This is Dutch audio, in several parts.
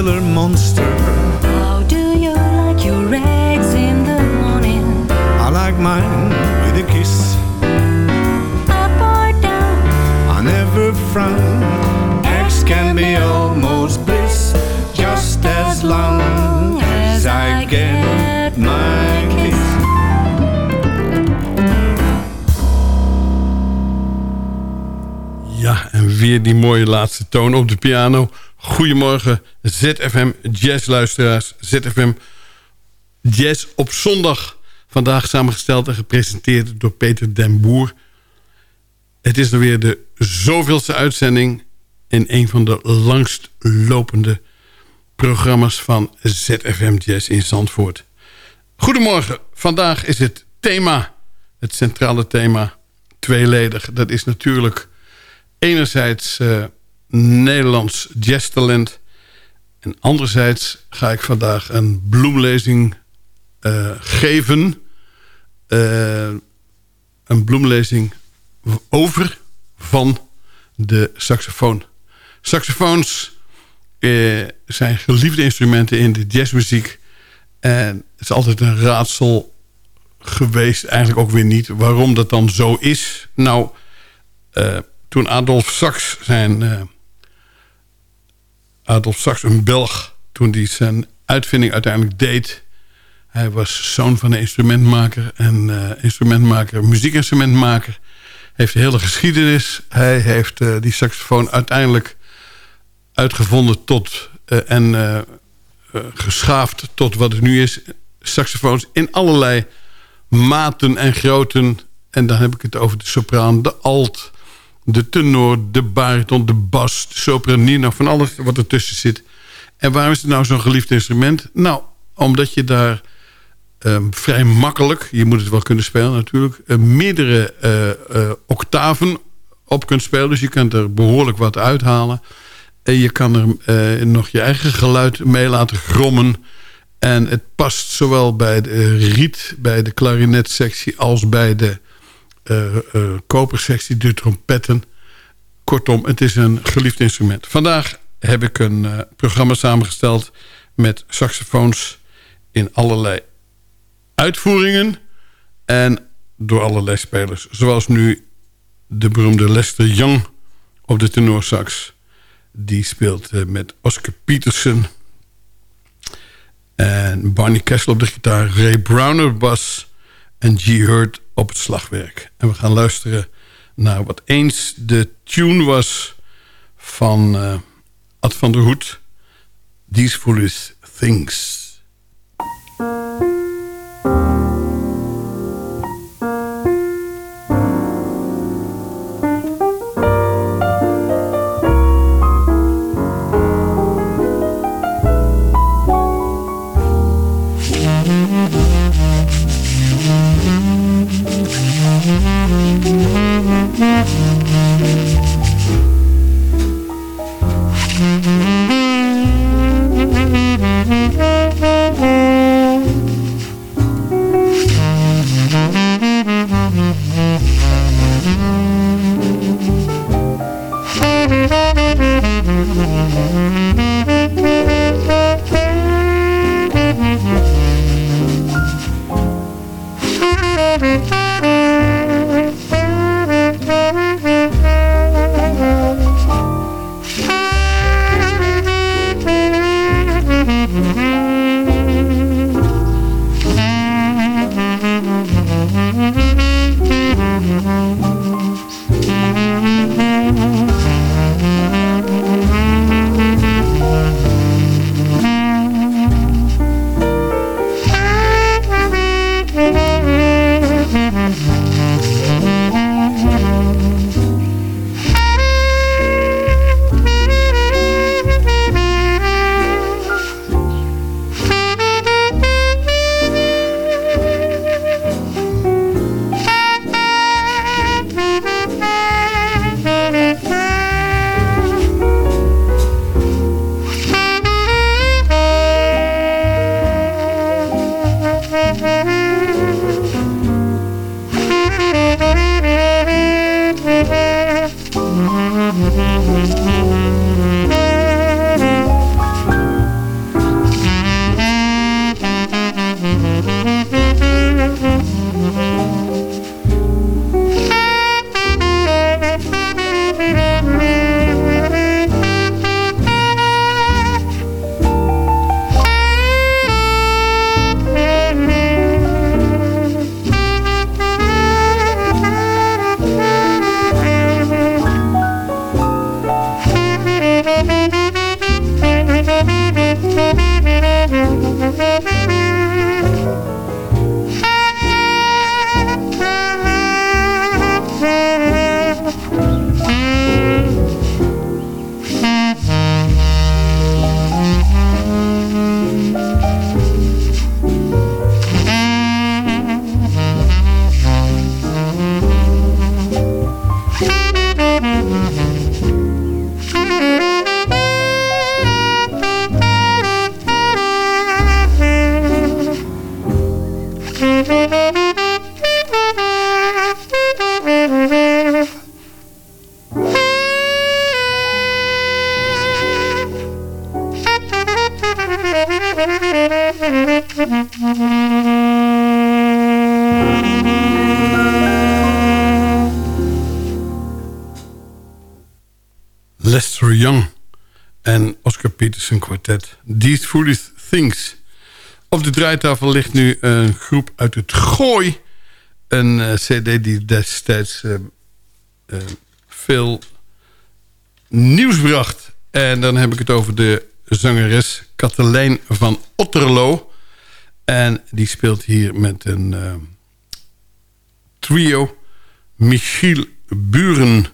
regular monster. How do you like your eggs in the morning? I like mine with a kiss. Up or down? I never frown. X can be almost bliss, just as long as I get my kiss. Ja, en weer die mooie laatste toon op de piano. Goedemorgen, ZFM Jazzluisteraars. ZFM Jazz op zondag. Vandaag samengesteld en gepresenteerd door Peter den Boer. Het is dan weer de zoveelste uitzending... in een van de langst lopende programma's van ZFM Jazz in Zandvoort. Goedemorgen, vandaag is het thema, het centrale thema, tweeledig. Dat is natuurlijk enerzijds eh, Nederlands jazztalent... en anderzijds ga ik vandaag een bloemlezing eh, geven. Eh, een bloemlezing over van de saxofoon. Saxofoons eh, zijn geliefde instrumenten in de jazzmuziek. En het is altijd een raadsel geweest, eigenlijk ook weer niet... waarom dat dan zo is. Nou, toen Adolf Sax zijn... Adolf Sax, een Belg, toen hij zijn uitvinding uiteindelijk deed... Hij was zoon van een instrumentmaker en eh, instrumentmaker, muziekinstrumentmaker. Heeft de hele geschiedenis. Hij heeft eh, die saxofoon uiteindelijk uitgevonden tot eh, en geschaafd tot wat het nu is. Saxofoons in allerlei maten en grootten. En dan heb ik het over de sopraan, de alt, de tenor, de bariton, de bas, de sopranino, van alles wat ertussen zit. En waarom is het nou zo'n geliefd instrument? Nou, omdat je daar ehm, vrij makkelijk, je moet het wel kunnen spelen natuurlijk... eh, meerdere eh, octaven op kunt spelen. Dus je kunt er behoorlijk wat uithalen. En je kan er nog je eigen geluid mee laten grommen. En het past zowel bij de riet, bij de klarinetsectie... als bij de kopersectie, de trompetten. Kortom, het is een geliefd instrument. Vandaag heb ik een eh, programma samengesteld met saxofoons in allerlei uitvoeringen en door allerlei spelers. Zoals nu de beroemde Lester Young op de tenorsax. Die speelt eh, met Oscar Peterson en Barney Kessel op de gitaar, Ray Brown op bas en G. Hurt op het slagwerk. En we gaan luisteren naar wat eens de tune was van eh, Ad van der Hoed. These Foolish Things. These Foolish Things. Op de draaitafel ligt nu een groep uit het Gooi. Een eh, cd die destijds uh, uh, veel nieuws bracht. En dan heb ik het over de zangeres Katelijn van Otterlo. En die speelt hier met een trio. Michiel Buren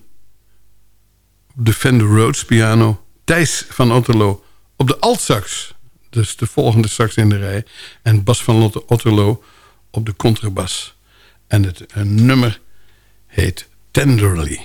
op de Fender Rhodes piano. Thijs van Otterlo op de altsax. Dus de volgende sax in de rij. En Bas van Lotte Otterlo op de contrabas. En het nummer heet Tenderly.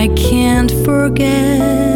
I can't forget.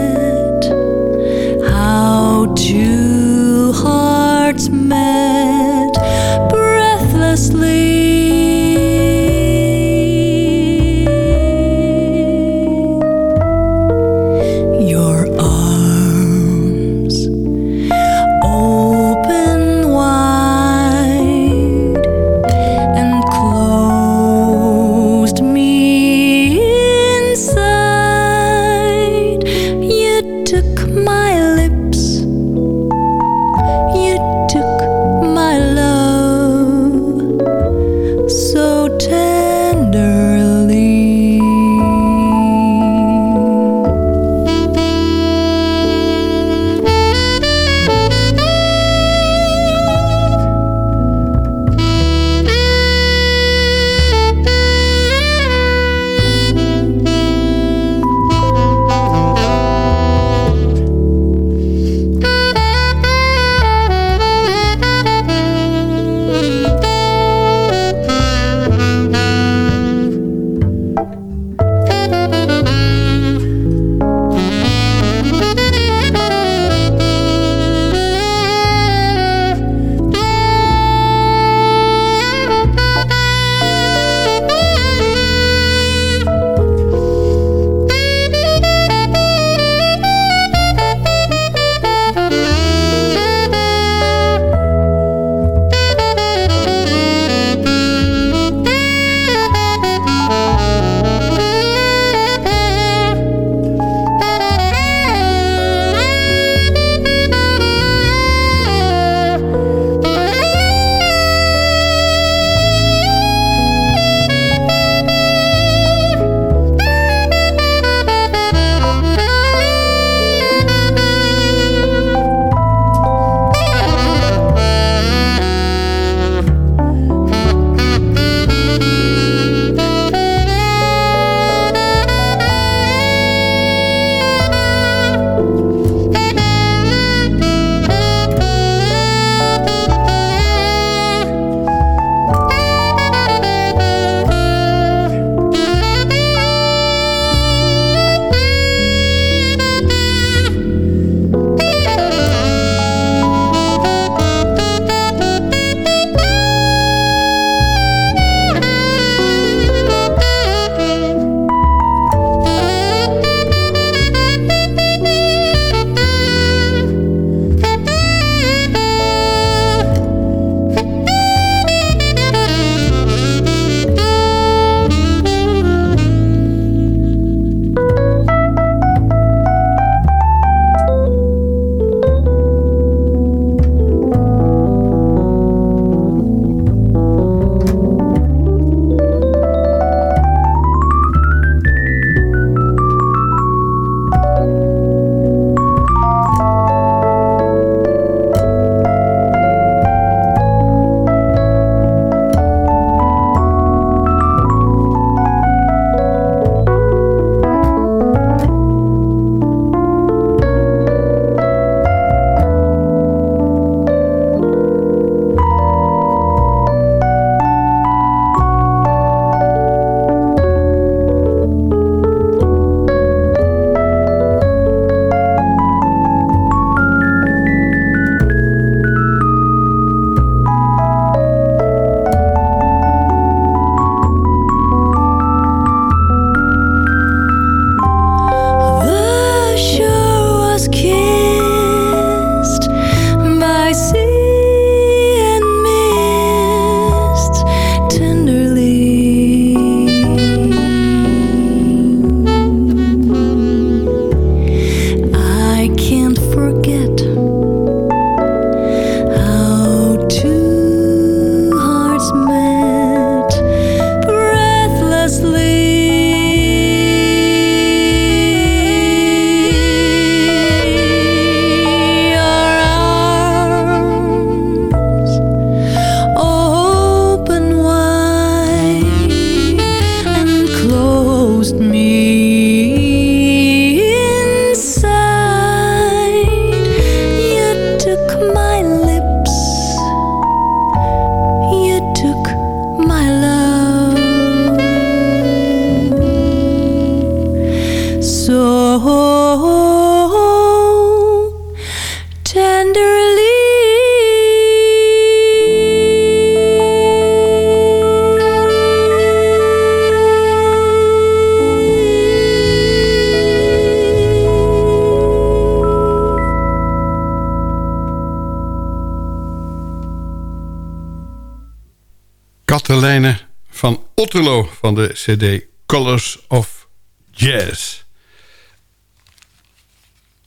Van de cd Colors of Jazz.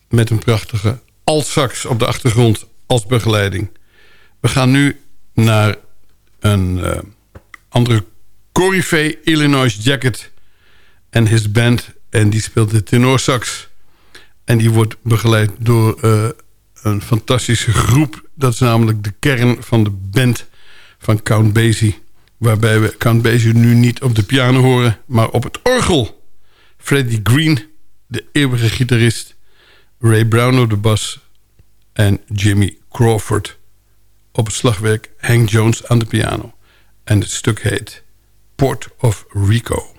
Met een prachtige altsax op de achtergrond als begeleiding. We gaan nu naar een uh, andere Corifee, Illinois Jacket en his band. En die speelt de tenorsax. En die wordt begeleid door uh, een fantastische groep. Dat is namelijk de kern van de band van Count Basie. Waarbij we Count Basie nu niet op de piano horen, maar op het orgel. Freddie Green, de eeuwige gitarist. Ray Brown op de bas. En Jimmy Crawford op het slagwerk. Hank Jones aan de piano. En het stuk heet Port of Rico.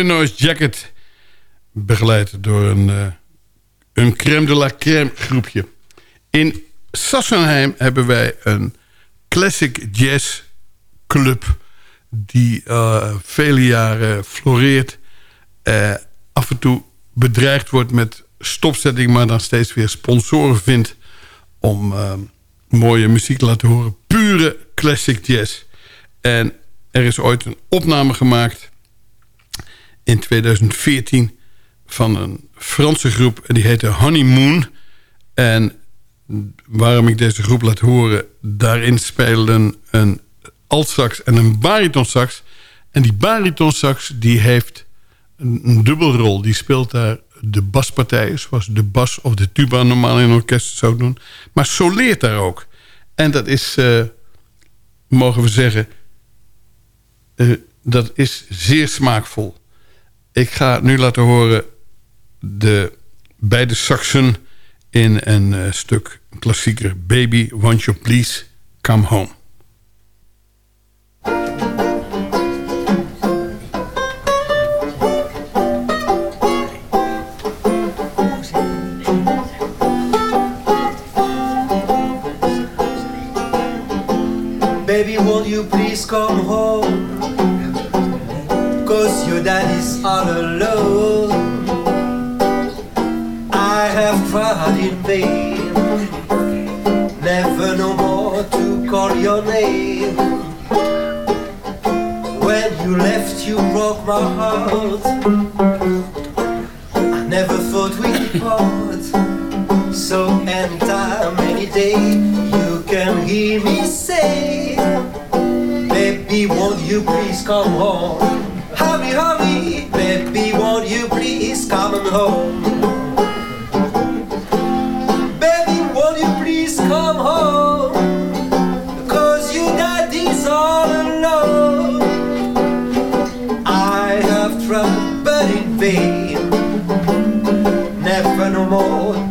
Illinois Jacket. Begeleid door een, uh, een crème de la crème groepje. In Sassenheim hebben wij een classic jazz club... die uh, vele jaren floreert. Uh, af en toe bedreigd wordt met stopzetting... maar dan steeds weer sponsoren vindt... om mooie muziek te laten horen. Pure classic jazz. En er is ooit een opname gemaakt in 2014 van een Franse groep. Die heette Honeymoon. En waarom ik deze groep laat horen... daarin spelen een altsax en een baritonsax. En die baritonsax die heeft een, een dubbelrol. Die speelt daar de baspartijen... zoals de bas of de tuba normaal in orkest zou doen. Maar soleert daar ook. En dat is, uh, mogen we zeggen... Uh, dat is zeer smaakvol. Ik ga nu laten horen de beide saxen in een eh, stuk klassieker Baby, Won't You Please Come Home. Baby, won't you please come home? Daddy's all alone. I have tried in vain, never no more to call your name. When you left, you broke my heart. I never thought we'd part. So anytime, any day, you can hear me say, Baby, won't you please come home? Hurry, hurry, baby, won't you please come home? Baby, won't you please come home? Cause your daddy's all alone. I have tried, but in vain. Never no more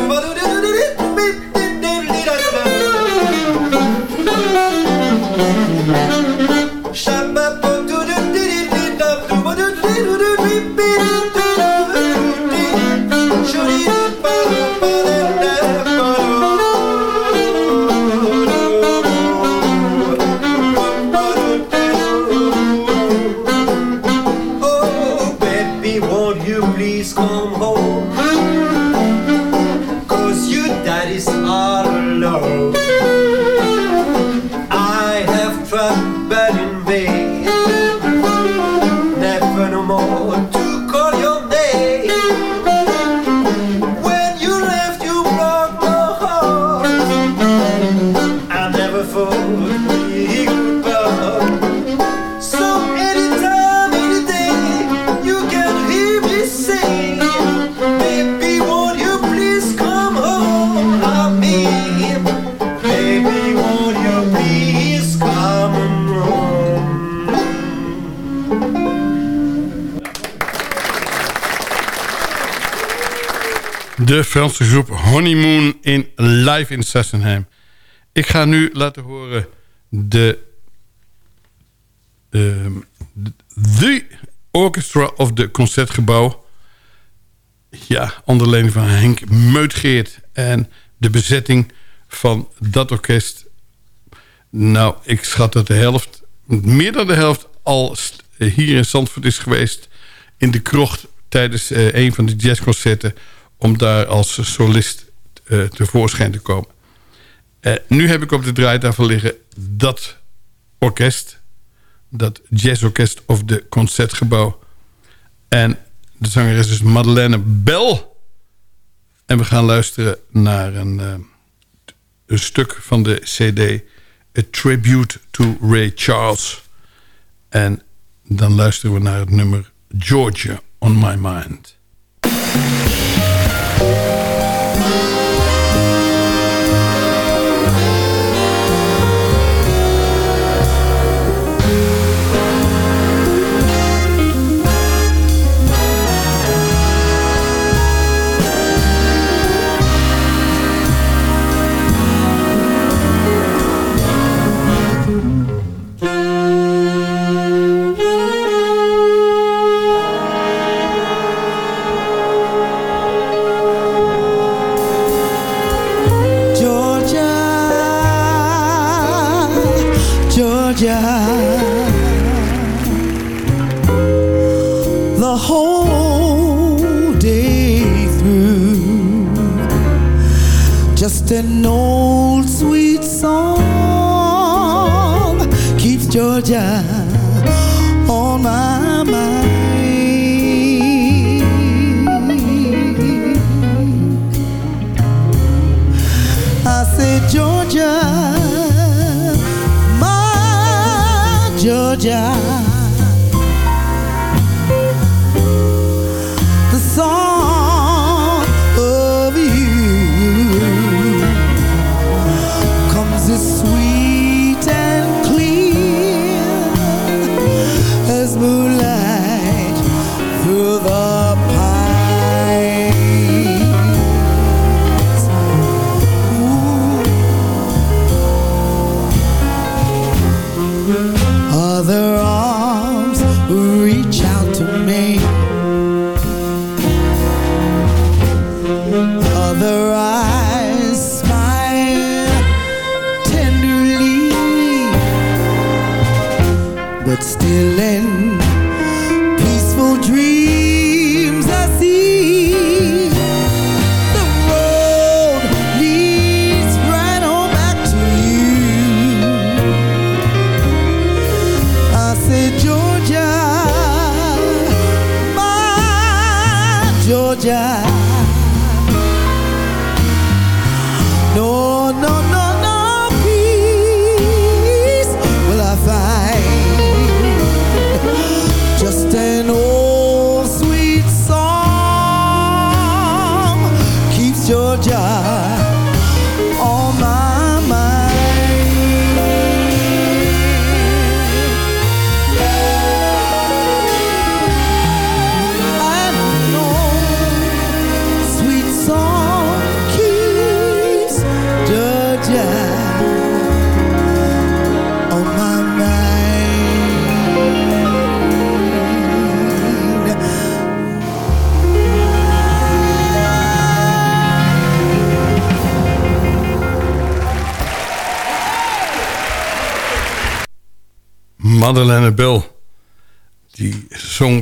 Oh, De Franse groep Honeymoon in live in Sassenheim. Ik ga nu laten horen de... ehm, The Orchestra of the Concertgebouw. Ja, onder leiding van Henk Meutgeert. En de bezetting van dat orkest... Nou, ik schat dat de helft, meer dan de helft... al hier in Zandvoort is geweest... in de krocht tijdens eh, een van de jazzconcerten om daar als solist uh, tevoorschijn te komen. Uh, nu heb ik op de draaitafel liggen dat orkest. Dat jazzorkest of de Concertgebouw. En de zangeres is Madeleine Bell. En we gaan luisteren naar een, uh, een stuk van de cd... A Tribute to Ray Charles. En dan luisteren we naar het nummer Georgia on My Mind. Georgia. The whole day through. Just an old sweet song keeps Georgia. My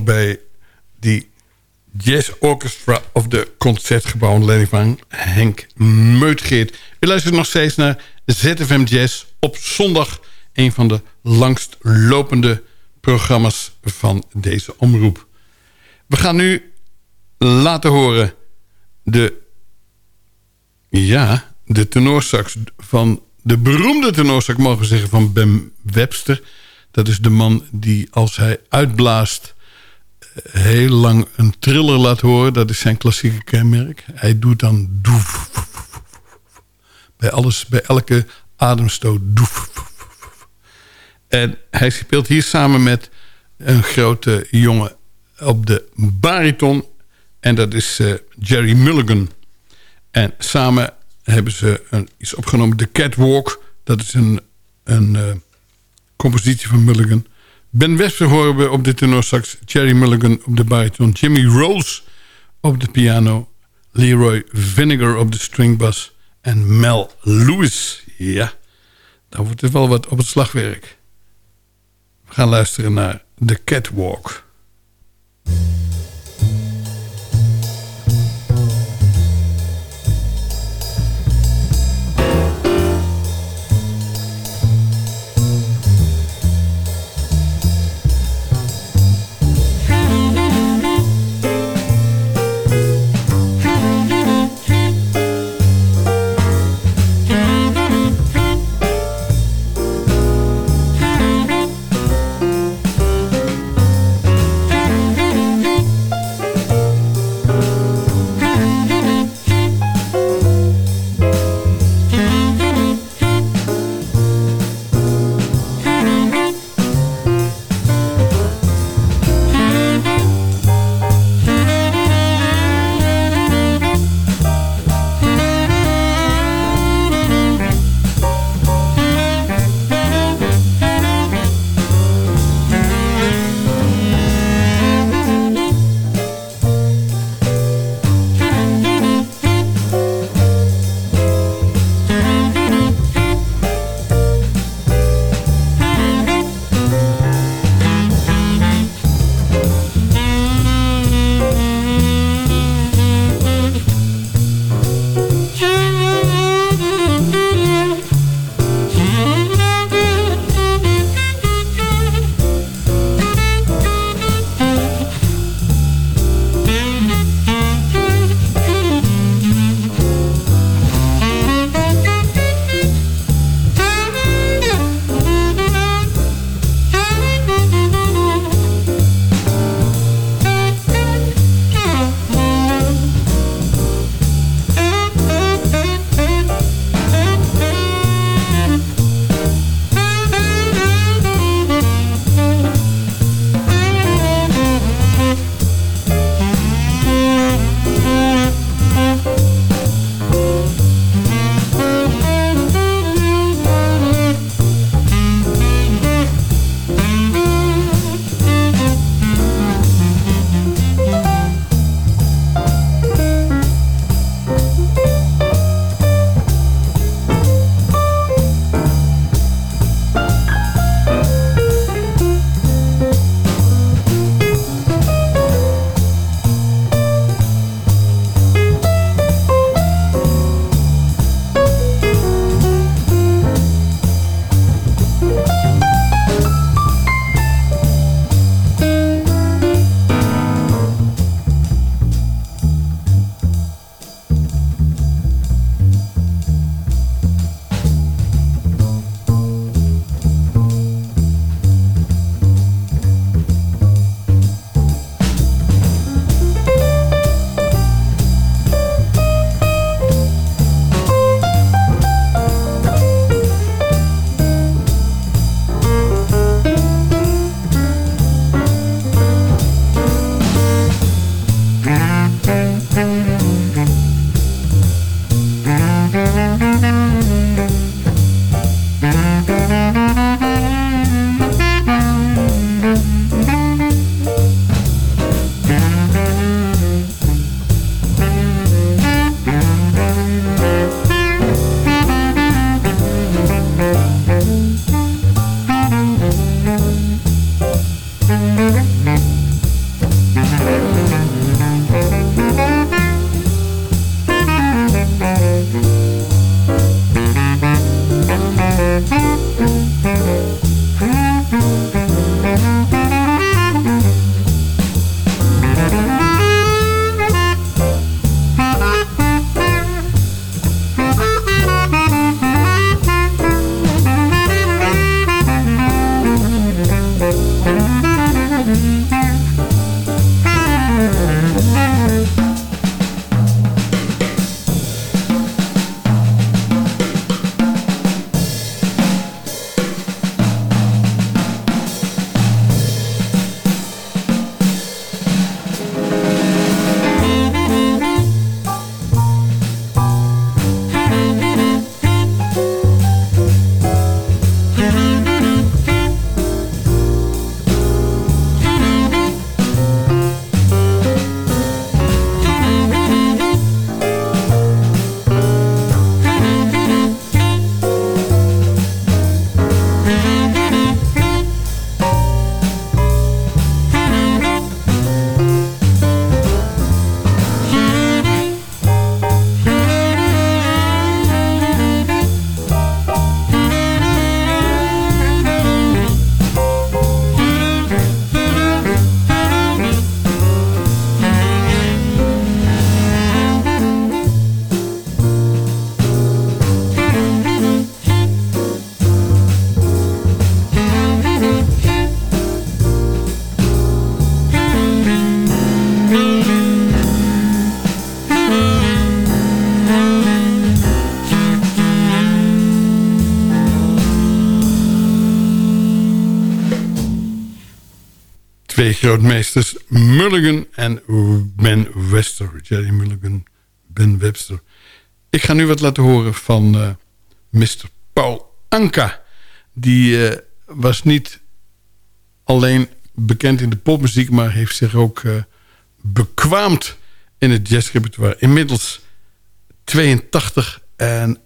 bij die Jazz Orchestra of de Concertgebouw onder leiding van Henk Meutgeert. U luistert nog steeds naar ZFM Jazz op zondag. Een van de langstlopende programma's van deze omroep. We gaan nu laten horen de, ja, de tenorsax van de beroemde tenorsax mogen we zeggen van Ben Webster... Dat is de man die als hij uitblaast heel lang een triller laat horen. Dat is zijn klassieke kenmerk. Hij doet dan doef. Bij, alles, bij elke ademstoot doef. En hij speelt hier samen met een grote jongen op de bariton. En dat is uh, Jerry Mulligan. En samen hebben ze een, iets opgenomen. The Catwalk. Dat is een, een uh, compositie van Mulligan. Ben Webster horen we op de tenorsax. Jerry Mulligan op de bariton. Jimmy Rolls op de piano. Leroy Vinegar op de stringbass. En Mel Lewis. Ja, dan wordt het wel wat op het slagwerk. We gaan luisteren naar The Catwalk. Grootmeesters Mulligan en Ben Webster. Jerry Mulligan, Ben Webster. Ik ga nu wat laten horen van uh, Mr. Paul Anka. Die uh, was niet alleen bekend in de popmuziek... maar heeft zich ook uh, bekwaamd in het jazzrepertoire. Inmiddels 82 en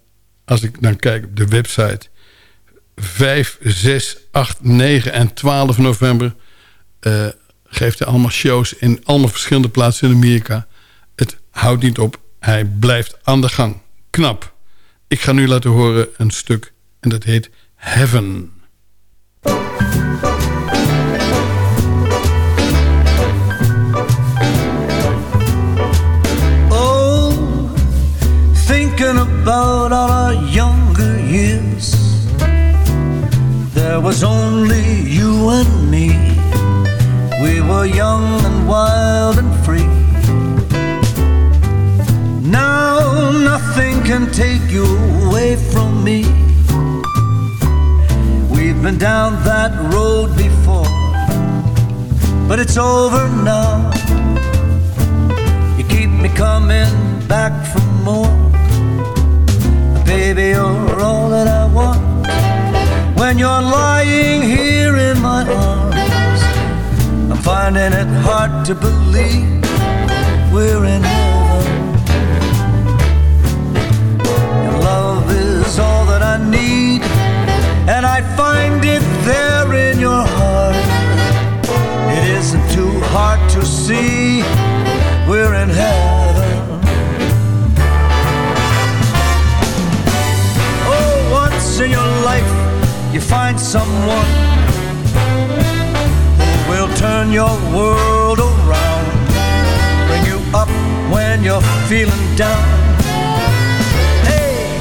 als ik dan kijk op de website... 5, 6, 8, 9 en 12 november... geeft hij allemaal shows in allemaal verschillende plaatsen in Amerika. Het houdt niet op. Hij blijft aan de gang. Knap. Ik ga nu laten horen een stuk en dat heet Heaven. Oh, thinking about our younger years There was only you and me We were young and wild and free. Now nothing can take you away from me. We've been down that road before But it's over now. You keep me coming back for more. Baby, you're all that I want. When you're lying here in my arms finding it hard to believe We're in heaven. Your love is all that I need And I find it there in your heart. It isn't too hard to see We're in heaven. Oh, once in your life you find someone turn your world around, bring you up when you're feeling down. Hey,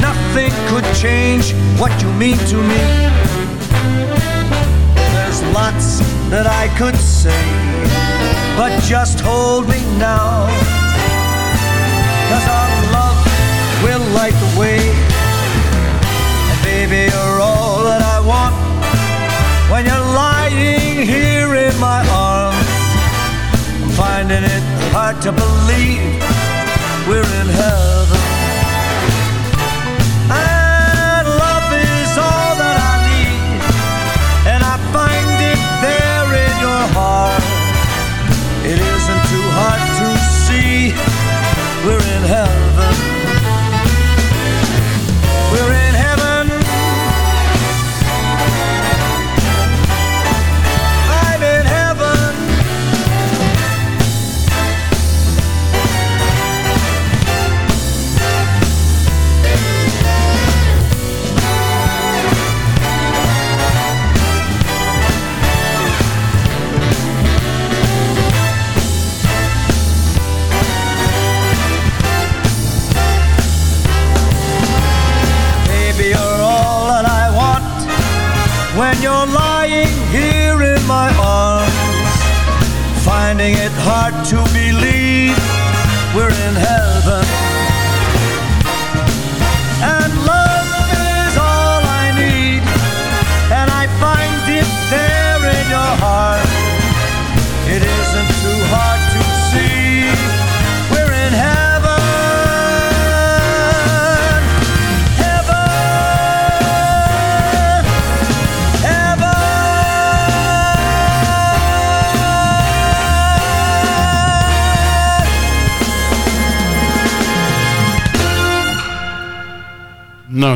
nothing could change what you mean to me. There's lots that I could say, but just hold me now. Cause our love will light the way Baby, hard to believe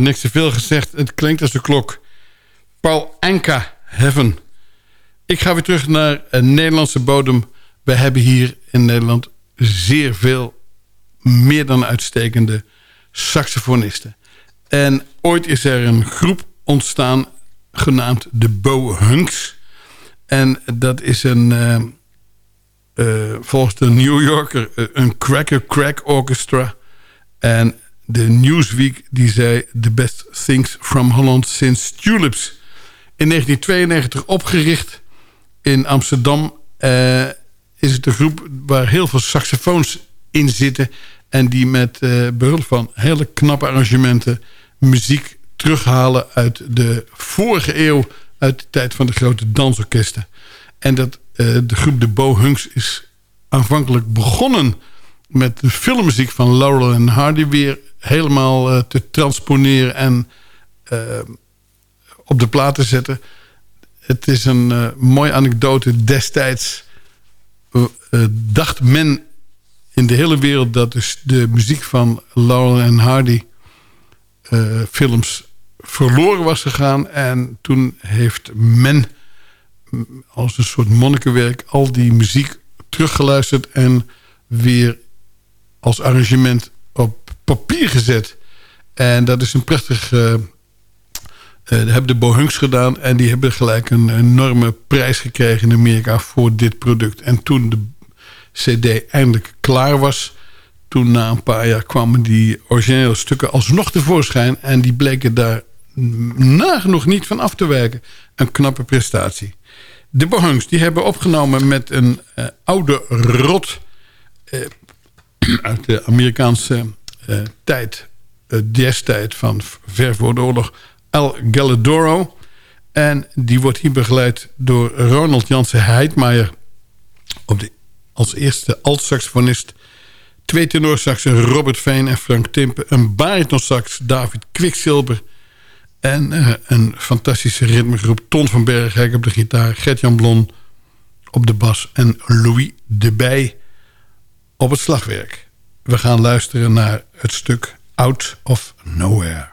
niks te veel gezegd. Het klinkt als de klok. Paul Anka, Heaven. Ik ga weer terug naar een Nederlandse bodem. We hebben hier in Nederland zeer veel meer dan uitstekende saxofonisten. En ooit is er een groep ontstaan genaamd de Bo Hunks. En dat is een, eh, eh, volgens de New Yorker, eh, een cracker crack orchestra. En de Newsweek die zei... The best things from Holland since tulips. In 1992 opgericht in Amsterdam... eh, is het een groep waar heel veel saxofoons in zitten... en die met eh, behulp van hele knappe arrangementen... muziek terughalen uit de vorige eeuw... uit de tijd van de grote dansorkesten. En dat de groep de Bohunks is aanvankelijk begonnen... met de filmmuziek van Laurel en Hardy weer helemaal te transponeren... en op de plaat te zetten. Het is een mooie anekdote. Destijds dacht men in de hele wereld... dat dus de muziek van Laurel en Hardy films verloren was gegaan. En toen heeft men als een soort monnikenwerk al die muziek teruggeluisterd... en weer als arrangement papier gezet. En dat is een prachtig... Uh, hebben de Bohunks gedaan. En die hebben gelijk een enorme prijs gekregen in Amerika voor dit product. En toen de cd eindelijk klaar was... toen na een paar jaar kwamen die originele stukken alsnog tevoorschijn. En die bleken daar nagenoeg niet van af te werken. Een knappe prestatie. De Bohunks die hebben opgenomen met een uh, oude rot... Uit de Amerikaanse uh, tijd, jazztijd van ver voor de. Al Galladoro. En die wordt hier begeleid door Ronald Jansen Heidmaier... Op de, als eerste alt-saxofonist... Twee tenorsaxen Robert Veen en Frank Timpen. Een baritonsax David Kwiksilber... En uh, een fantastische ritmegroep. Ton van Berghek op de gitaar. Gert-Jan Blon op de bas. En Louis de Bij op het slagwerk. We gaan luisteren naar het stuk Out of Nowhere.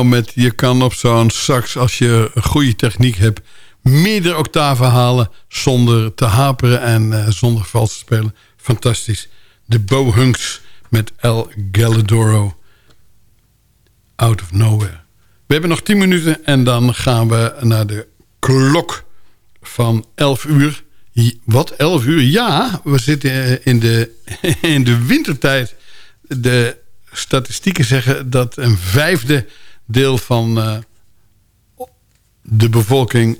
Nou met... je kan op zo'n sax, als je goede techniek hebt... meerdere octaven halen zonder te haperen en uh, zonder vals te spelen. Fantastisch. De Bohunks met El Galadoro. Out of Nowhere. We hebben nog 10 minuten en dan gaan we naar de klok van 11 uur. Wat, 11 uur? Ja, we zitten in de, in de wintertijd. De statistieken zeggen dat een vijfde deel van uh, de bevolking...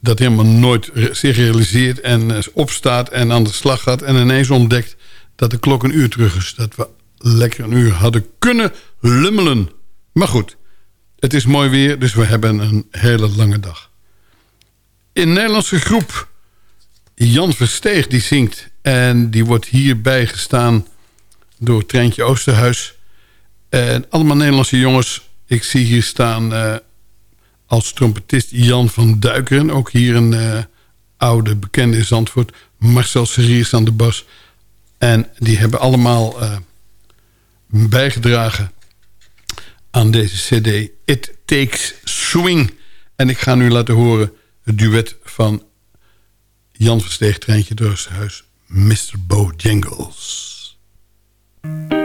dat helemaal nooit zich realiseert en uh, opstaat en aan de slag gaat... en ineens ontdekt dat de klok een uur terug is. Dat we lekker een uur hadden kunnen lummelen. Maar goed, het is mooi weer, dus we hebben een hele lange dag. In Nederlandse groep Jan Versteeg die zingt... en die wordt hierbij gestaan door Treintje Oosterhuis. En allemaal Nederlandse jongens. Ik zie hier staan uh, als trompetist Jan van Duikeren. Ook hier een uh, oude bekende in Zandvoort. Marcel Seriers aan de bas. En die hebben allemaal uh, bijgedragen aan deze cd. It Takes Swing. En ik ga nu laten horen het duet van Jan Versteeg, Treintje Doosterhuis, Mr. Bojangles. I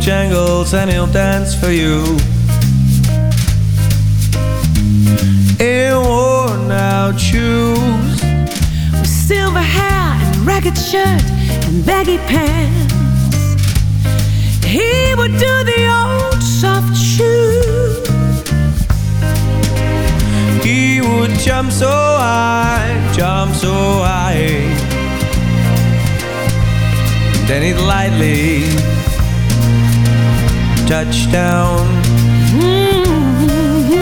Bojangles, and he'll dance for you. In worn out shoes, with silver hair and ragged shirt and baggy pants. He would do the old soft shoe. He would jump so high, jump so high. Then he'd lightly touch down. Mm-hmm.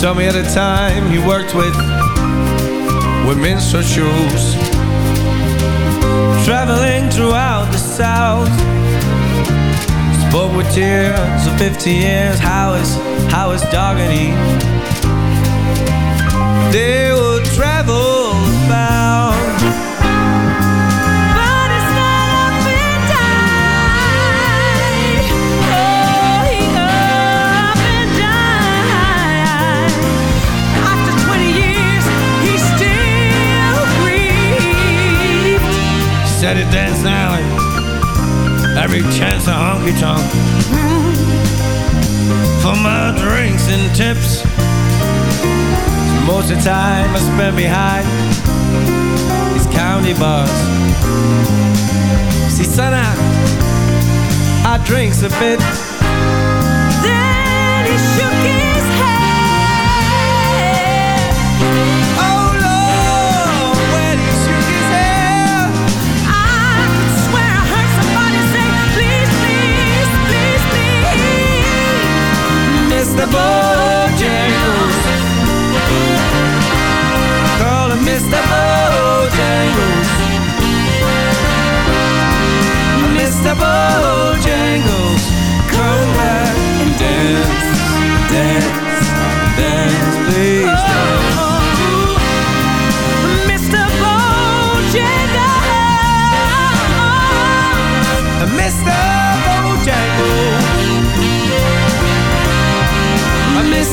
Told me at a time he worked with minstrel shoes, traveling throughout the South. Spoke with tears of 50 years. How is how is Doggedy? They Dance and every chance a honky tonk for my drinks and tips. Most of the time I spend behind these county bars. See, son, I, I drinks a bit. Then he shook his head. Bojangles. Call him Mr. Bojangles. Mr. Bojangles. Come back and dance, dance,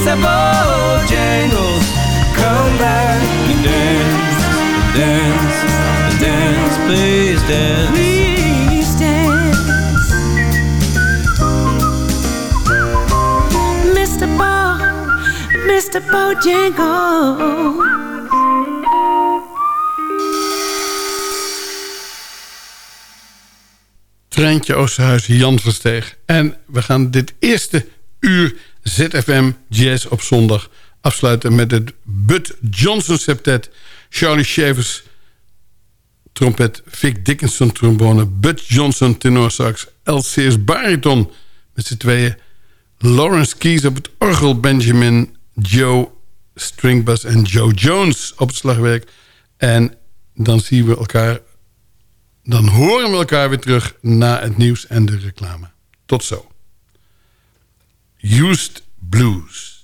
Mr. Bojangles. Come back and dance, dance, dance, please dance. Please dance. Mr. Bo, Mr. Bojangles. Treintje Oosterhuis, Jan Versteeg. En we gaan dit eerste uur ZFM Jazz op zondag afsluiten... met het Bud Johnson septet. Charlie Shavers trompet, Vic Dickinson trombone... Bud Johnson tenorsax, LCS bariton met z'n tweeën... Lawrence Keys op het orgel, Benjamin Joe stringbass en Joe Jones op het slagwerk. En dan zien we elkaar dan horen we elkaar weer terug na het nieuws en de reclame. Tot zo. Used Blues.